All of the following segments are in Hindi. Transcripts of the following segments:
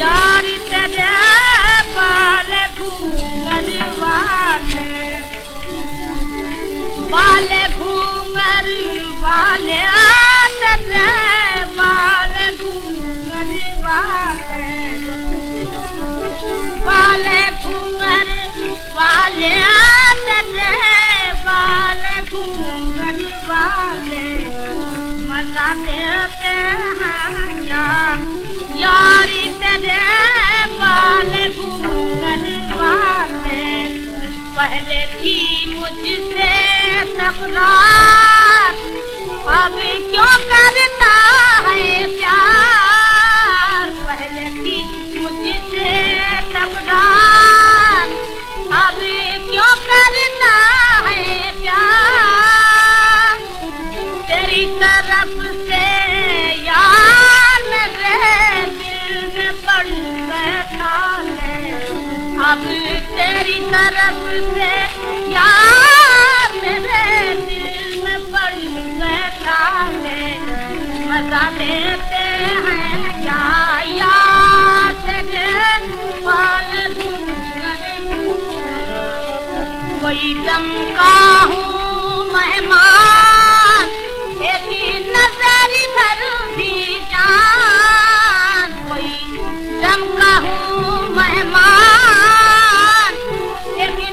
यारी तेरे बाले घूंगर वाले बाले घूंगर वाले तेरे बाले घूंगर वाले। पहले थी मुझसे तकरार अब क्यों करता है प्यार पहले थी मुझसे तकरार अब तेरी तरफ़ से यार मेरे दिल में बड़ी है मज़ा लेते हैं। क्या यार पाल दम का हूँ, मेहमान। नज़र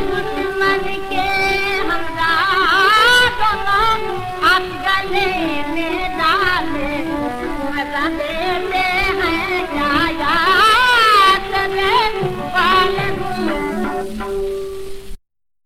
would love